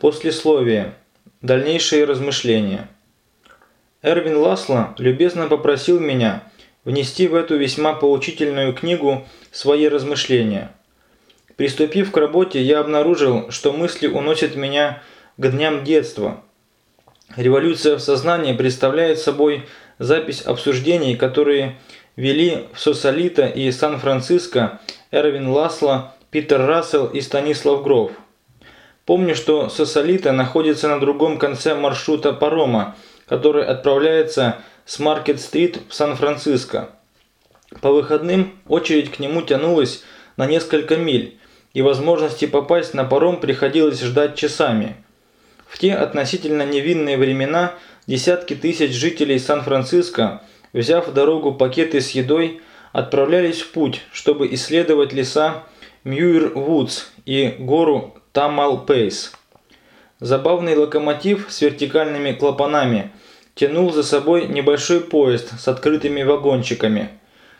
Послесловие. Дальнейшие размышления. Эрвин Ласло любезно попросил меня внести в эту весьма поучительную книгу свои размышления. Приступив к работе, я обнаружил, что мысли уносят меня к дням детства. Революция в сознании представляет собой запись обсуждений, которые вели в Сосолито и Сан-Франциско Эрвин Ласло, Питер Рассел и Станислав Гров – Помню, что Сосолита находится на другом конце маршрута парома, который отправляется с Маркет-стрит в Сан-Франциско. По выходным очередь к нему тянулась на несколько миль, и возможности попасть на паром приходилось ждать часами. В те относительно невинные времена десятки тысяч жителей Сан-Франциско, взяв в дорогу пакеты с едой, отправлялись в путь, чтобы исследовать леса Мьюир-Вудс и гору Тамал-Пейс. Забавный локомотив с вертикальными клапанами тянул за собой небольшой поезд с открытыми вагончиками.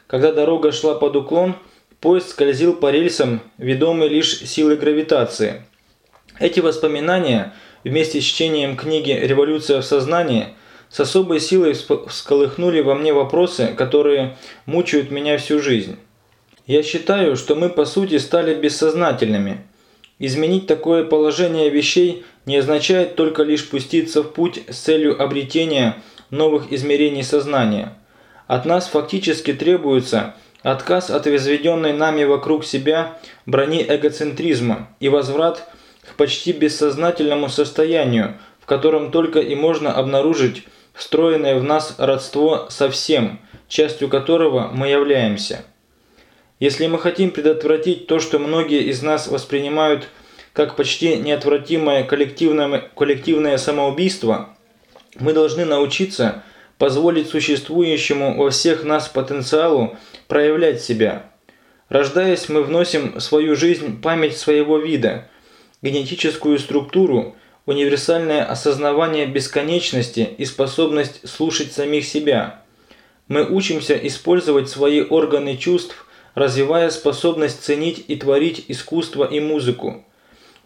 Когда дорога шла под уклон, поезд скользил по рельсам, ведомый лишь силой гравитации. Эти воспоминания, вместе с чтением книги «Революция в сознании», с особой силой всколыхнули во мне вопросы, которые мучают меня всю жизнь. Я считаю, что мы по сути стали бессознательными – Изменить такое положение вещей не означает только лишь пуститься в путь с целью обретения новых измерений сознания. От нас фактически требуется отказ от возведенной нами вокруг себя брони эгоцентризма и возврат к почти бессознательному состоянию, в котором только и можно обнаружить встроенное в нас родство со всем, частью которого мы являемся. Если мы хотим предотвратить то, что многие из нас воспринимают как почти неотвратимое коллективное, коллективное самоубийство, мы должны научиться позволить существующему во всех нас потенциалу проявлять себя. Рождаясь, мы вносим в свою жизнь память своего вида, генетическую структуру, универсальное осознавание бесконечности и способность слушать самих себя. Мы учимся использовать свои органы чувств развивая способность ценить и творить искусство и музыку.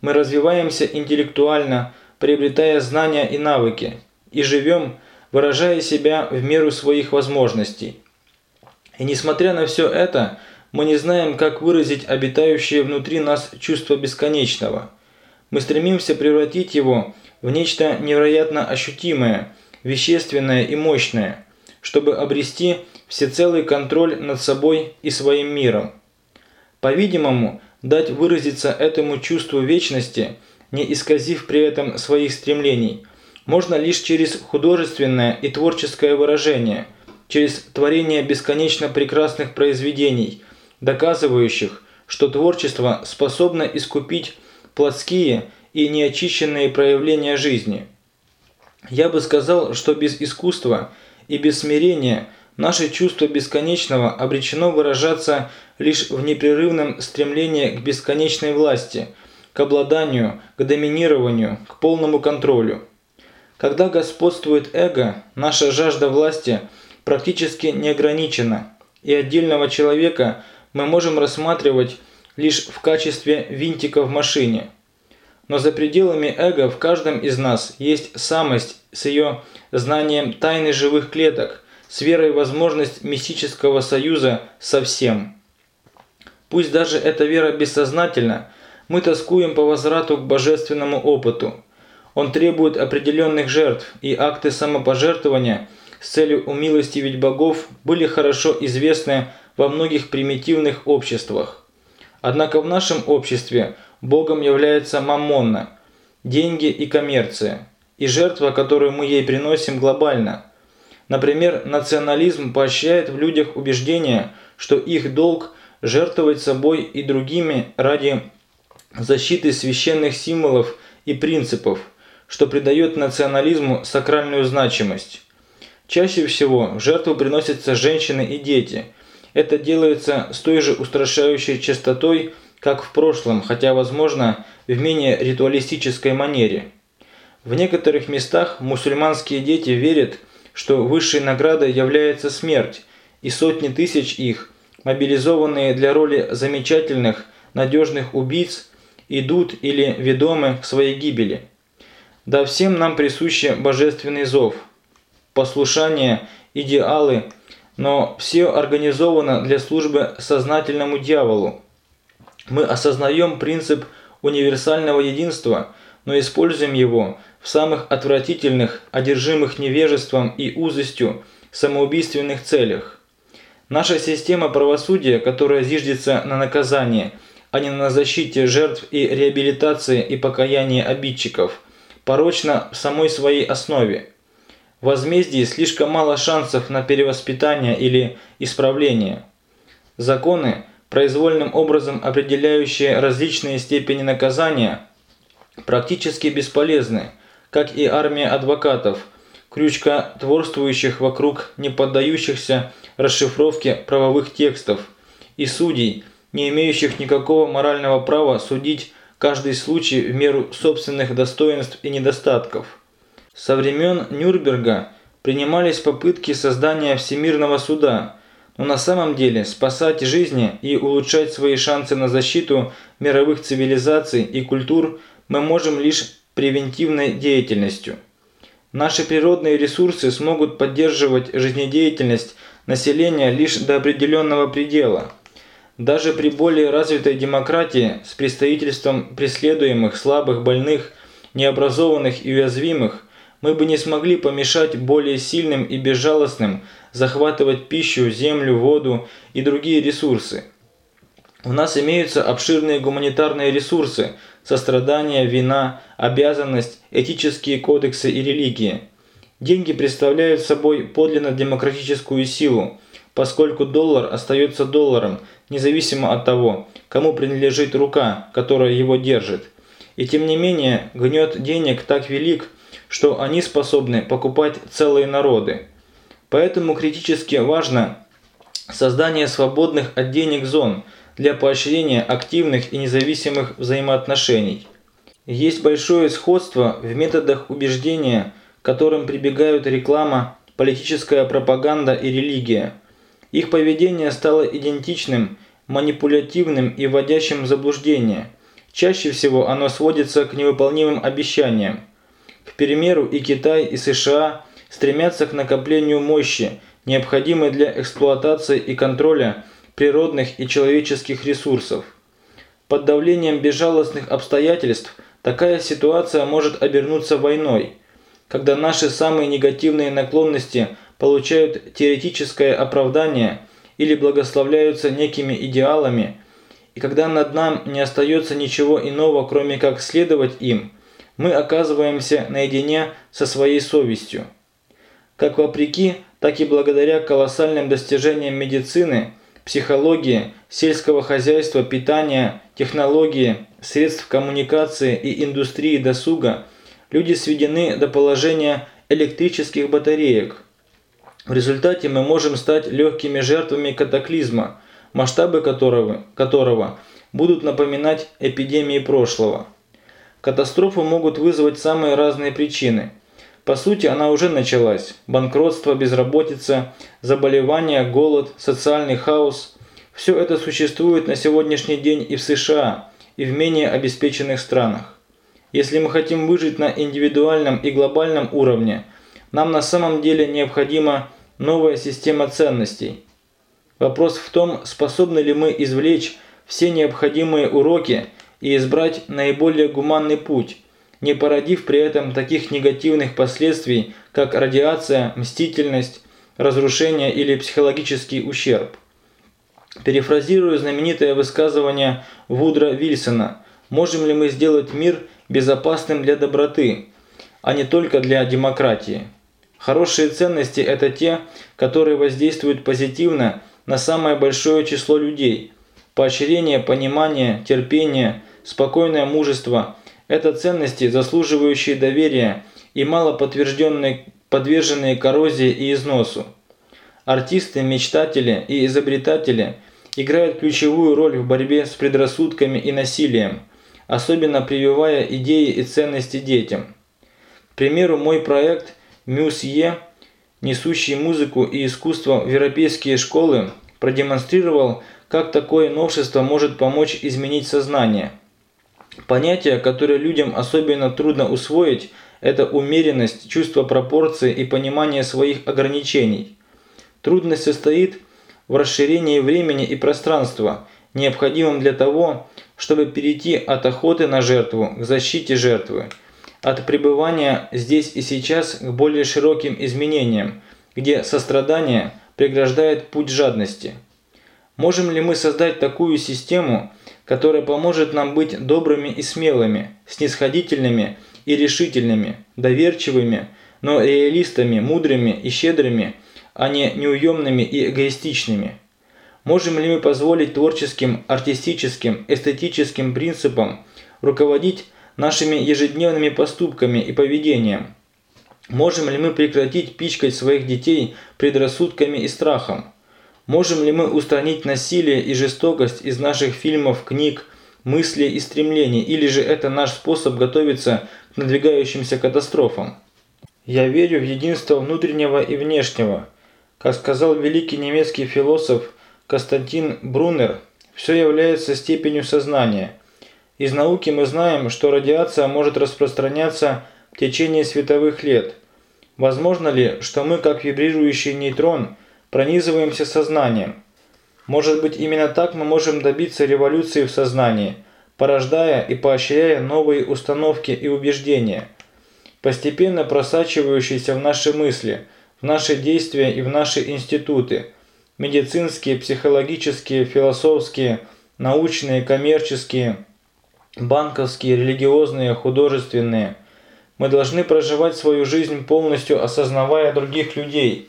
Мы развиваемся интеллектуально, приобретая знания и навыки, и живем, выражая себя в меру своих возможностей. И несмотря на все это, мы не знаем, как выразить обитающее внутри нас чувство бесконечного. Мы стремимся превратить его в нечто невероятно ощутимое, вещественное и мощное, чтобы обрести всецелый контроль над собой и своим миром. По-видимому, дать выразиться этому чувству вечности, не исказив при этом своих стремлений, можно лишь через художественное и творческое выражение, через творение бесконечно прекрасных произведений, доказывающих, что творчество способно искупить плотские и неочищенные проявления жизни. Я бы сказал, что без искусства и без смирения – Наше чувство бесконечного обречено выражаться лишь в непрерывном стремлении к бесконечной власти, к обладанию, к доминированию, к полному контролю. Когда господствует эго, наша жажда власти практически не ограничена, и отдельного человека мы можем рассматривать лишь в качестве винтика в машине. Но за пределами эго в каждом из нас есть самость с ее знанием тайны живых клеток, с верой в возможность мистического союза со всем. Пусть даже эта вера бессознательна, мы тоскуем по возврату к божественному опыту. Он требует определенных жертв, и акты самопожертвования с целью умилостивить богов были хорошо известны во многих примитивных обществах. Однако в нашем обществе богом является маммонна – деньги и коммерция, и жертва, которую мы ей приносим, глобальна – Например, национализм поощряет в людях убеждение, что их долг – жертвовать собой и другими ради защиты священных символов и принципов, что придает национализму сакральную значимость. Чаще всего в жертву приносятся женщины и дети. Это делается с той же устрашающей частотой, как в прошлом, хотя, возможно, в менее ритуалистической манере. В некоторых местах мусульманские дети верят, что высшей наградой является смерть, и сотни тысяч их, мобилизованные для роли замечательных, надежных убийц, идут или ведомы к своей гибели. Да всем нам присуще божественный зов, послушание, идеалы, но все организовано для службы сознательному дьяволу. Мы осознаем принцип универсального единства, но используем его в самых отвратительных, одержимых невежеством и узостью, самоубийственных целях. Наша система правосудия, которая зиждется на наказании, а не на защите жертв и реабилитации и покаянии обидчиков, порочна в самой своей основе. В возмездии слишком мало шансов на перевоспитание или исправление. Законы, произвольным образом определяющие различные степени наказания, практически бесполезны, как и армия адвокатов – крючка творствующих вокруг не поддающихся расшифровке правовых текстов и судей, не имеющих никакого морального права судить каждый случай в меру собственных достоинств и недостатков. Со времен Нюрнберга принимались попытки создания Всемирного суда, но на самом деле спасать жизни и улучшать свои шансы на защиту мировых цивилизаций и культур мы можем лишь превентивной деятельностью. Наши природные ресурсы смогут поддерживать жизнедеятельность населения лишь до определенного предела. Даже при более развитой демократии с представительством преследуемых, слабых, больных, необразованных и уязвимых мы бы не смогли помешать более сильным и безжалостным захватывать пищу, землю, воду и другие ресурсы. У нас имеются обширные гуманитарные ресурсы – сострадание, вина, обязанность, этические кодексы и религии. Деньги представляют собой подлинно демократическую силу, поскольку доллар остается долларом, независимо от того, кому принадлежит рука, которая его держит. И тем не менее, гнет денег так велик, что они способны покупать целые народы. Поэтому критически важно создание свободных от денег зон – для поощрения активных и независимых взаимоотношений. Есть большое сходство в методах убеждения, к которым прибегают реклама, политическая пропаганда и религия. Их поведение стало идентичным, манипулятивным и вводящим в заблуждение. Чаще всего оно сводится к невыполнимым обещаниям. К примеру, и Китай, и США стремятся к накоплению мощи, необходимой для эксплуатации и контроля природных и человеческих ресурсов. Под давлением безжалостных обстоятельств такая ситуация может обернуться войной, когда наши самые негативные наклонности получают теоретическое оправдание или благословляются некими идеалами, и когда над нам не остается ничего иного, кроме как следовать им, мы оказываемся наедине со своей совестью. Как вопреки, так и благодаря колоссальным достижениям медицины – психологии, сельского хозяйства, питания, технологии, средств коммуникации и индустрии досуга люди сведены до положения электрических батареек. В результате мы можем стать легкими жертвами катаклизма, масштабы которого, которого будут напоминать эпидемии прошлого. Катастрофу могут вызвать самые разные причины – по сути, она уже началась. Банкротство, безработица, заболевания, голод, социальный хаос – все это существует на сегодняшний день и в США, и в менее обеспеченных странах. Если мы хотим выжить на индивидуальном и глобальном уровне, нам на самом деле необходима новая система ценностей. Вопрос в том, способны ли мы извлечь все необходимые уроки и избрать наиболее гуманный путь – не породив при этом таких негативных последствий, как радиация, мстительность, разрушение или психологический ущерб. Перефразирую знаменитое высказывание Вудра Вильсона «Можем ли мы сделать мир безопасным для доброты, а не только для демократии?» Хорошие ценности – это те, которые воздействуют позитивно на самое большое число людей. Поощрение, понимание, терпение, спокойное мужество – это ценности, заслуживающие доверия и мало подтвержденные, подверженные коррозии и износу. Артисты, мечтатели и изобретатели играют ключевую роль в борьбе с предрассудками и насилием, особенно прививая идеи и ценности детям. К примеру, мой проект «Мюсье», несущий музыку и искусство в европейские школы, продемонстрировал, как такое новшество может помочь изменить сознание – Понятие, которое людям особенно трудно усвоить, это умеренность, чувство пропорции и понимание своих ограничений. Трудность состоит в расширении времени и пространства, необходимом для того, чтобы перейти от охоты на жертву к защите жертвы, от пребывания здесь и сейчас к более широким изменениям, где сострадание преграждает путь жадности. Можем ли мы создать такую систему, которая поможет нам быть добрыми и смелыми, снисходительными и решительными, доверчивыми, но реалистами, мудрыми и щедрыми, а не неуемными и эгоистичными? Можем ли мы позволить творческим, артистическим, эстетическим принципам руководить нашими ежедневными поступками и поведением? Можем ли мы прекратить пичкать своих детей предрассудками и страхом? Можем ли мы устранить насилие и жестокость из наших фильмов, книг, мыслей и стремлений, или же это наш способ готовиться к надвигающимся катастрофам? Я верю в единство внутреннего и внешнего. Как сказал великий немецкий философ Константин Брунер, все является степенью сознания. Из науки мы знаем, что радиация может распространяться в течение световых лет. Возможно ли, что мы, как вибрирующий нейтрон, пронизываемся сознанием? Может быть, именно так мы можем добиться революции в сознании, порождая и поощряя новые установки и убеждения, постепенно просачивающиеся в наши мысли, в наши действия и в наши институты – медицинские, психологические, философские, научные, коммерческие, банковские, религиозные, художественные. Мы должны проживать свою жизнь полностью осознавая других людей,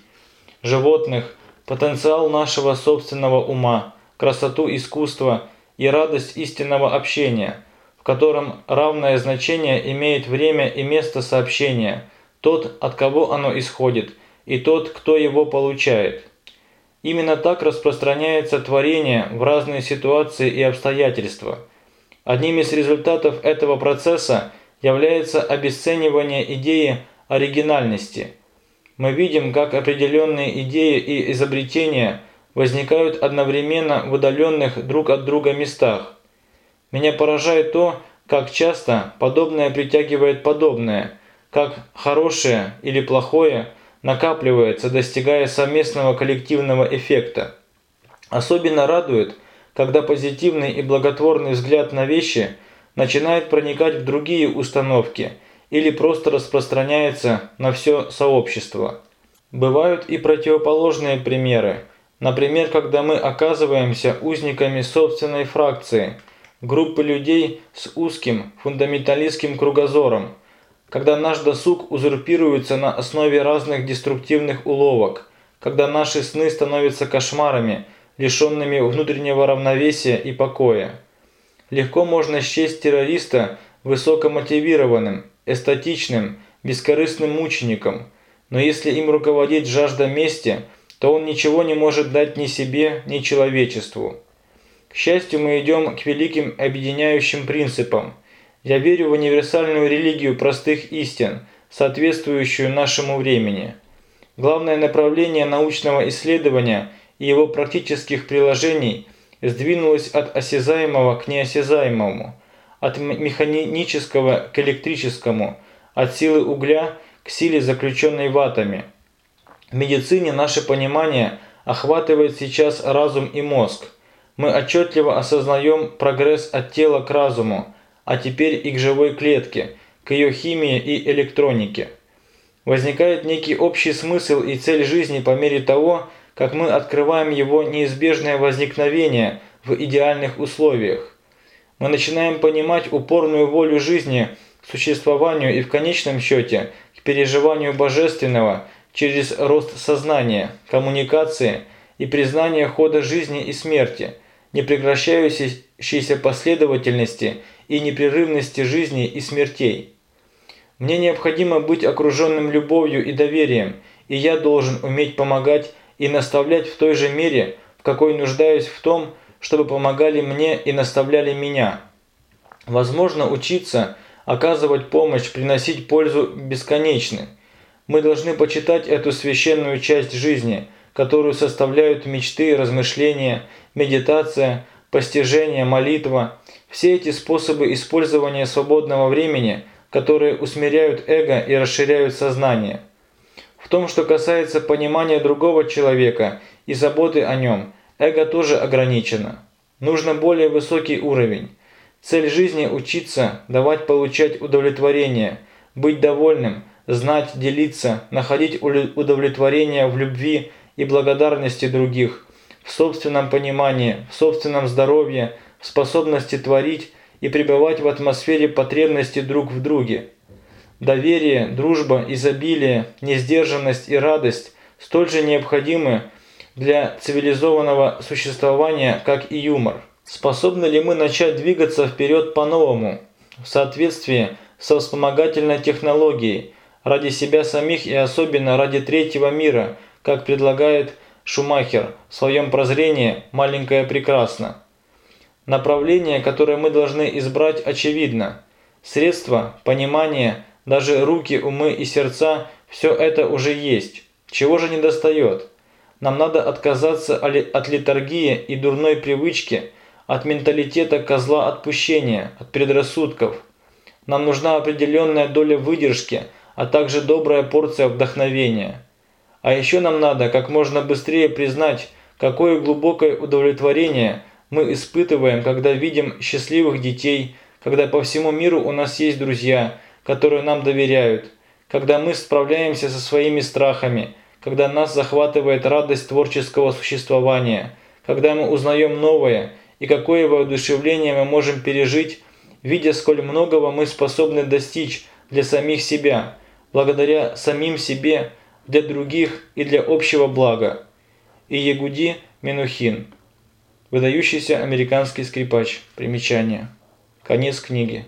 животных, потенциал нашего собственного ума, красоту искусства и радость истинного общения, в котором равное значение имеет время и место сообщения, тот, от кого оно исходит, и тот, кто его получает. Именно так распространяется творение в разные ситуации и обстоятельства. Одним из результатов этого процесса является обесценивание идеи оригинальности. Мы видим, как определенные идеи и изобретения возникают одновременно в удаленных друг от друга местах. Меня поражает то, как часто подобное притягивает подобное, как хорошее или плохое – накапливается, достигая совместного коллективного эффекта. Особенно радует, когда позитивный и благотворный взгляд на вещи начинает проникать в другие установки или просто распространяется на все сообщество. Бывают и противоположные примеры. Например, когда мы оказываемся узниками собственной фракции, группы людей с узким фундаменталистским кругозором – когда наш досуг узурпируется на основе разных деструктивных уловок, когда наши сны становятся кошмарами, лишенными внутреннего равновесия и покоя. Легко можно счесть террориста высокомотивированным, эстатичным, бескорыстным мучеником, но если им руководит жажда мести, то он ничего не может дать ни себе, ни человечеству. К счастью, мы идем к великим объединяющим принципам – я верю в универсальную религию простых истин, соответствующую нашему времени. Главное направление научного исследования и его практических приложений сдвинулось от осязаемого к неосязаемому, от механического к электрическому, от силы угля к силе, заключенной в атоме. В медицине наше понимание охватывает сейчас разум и мозг. Мы отчетливо осознаем прогресс от тела к разуму, а теперь и к живой клетке, к ее химии и электронике. Возникает некий общий смысл и цель жизни по мере того, как мы открываем его неизбежное возникновение в идеальных условиях. Мы начинаем понимать упорную волю жизни к существованию и в конечном счете к переживанию божественного через рост сознания, коммуникации и признание хода жизни и смерти, непрекращающейся последовательности – и непрерывности жизни и смертей. Мне необходимо быть окруженным любовью и доверием, и я должен уметь помогать и наставлять в той же мере, в какой нуждаюсь в том, чтобы помогали мне и наставляли меня. Возможно, учиться, оказывать помощь, приносить пользу бесконечны. Мы должны почитать эту священную часть жизни, которую составляют мечты, размышления, медитация, постижение, молитва – все эти способы использования свободного времени которые усмиряют эго и расширяют сознание. В том, что касается понимания другого человека и заботы о нем, эго тоже ограничено. Нужно более высокий уровень. Цель жизни – учиться, давать получать удовлетворение, быть довольным, знать, делиться, находить удовлетворение в любви и благодарности других, в собственном понимании, в собственном здоровье, в способности творить и пребывать в атмосфере потребности друг в друге. Доверие, дружба, изобилие, несдержанность и радость столь же необходимы для цивилизованного существования, как и юмор. Способны ли мы начать двигаться вперед по-новому, в соответствии со вспомогательной технологией, ради себя самих и особенно ради третьего мира, как предлагает Шумахер в своем прозрении «Маленькое прекрасно». Направление, которое мы должны избрать, очевидно. Средства, понимание, даже руки, умы и сердца – все это уже есть. Чего же не достает? Нам надо отказаться от литургии и дурной привычки, от менталитета козла отпущения, от предрассудков. Нам нужна определенная доля выдержки, а также добрая порция вдохновения. А еще нам надо как можно быстрее признать, какое глубокое удовлетворение мы испытываем, когда видим счастливых детей, когда по всему миру у нас есть друзья, которые нам доверяют, когда мы справляемся со своими страхами, когда нас захватывает радость творческого существования, когда мы узнаем новое и какое воодушевление мы можем пережить, видя, сколь многого мы способны достичь для самих себя, благодаря самим себе – для других и для общего блага. И Ягуди Минухин. Выдающийся американский скрипач. Примечание. Конец книги.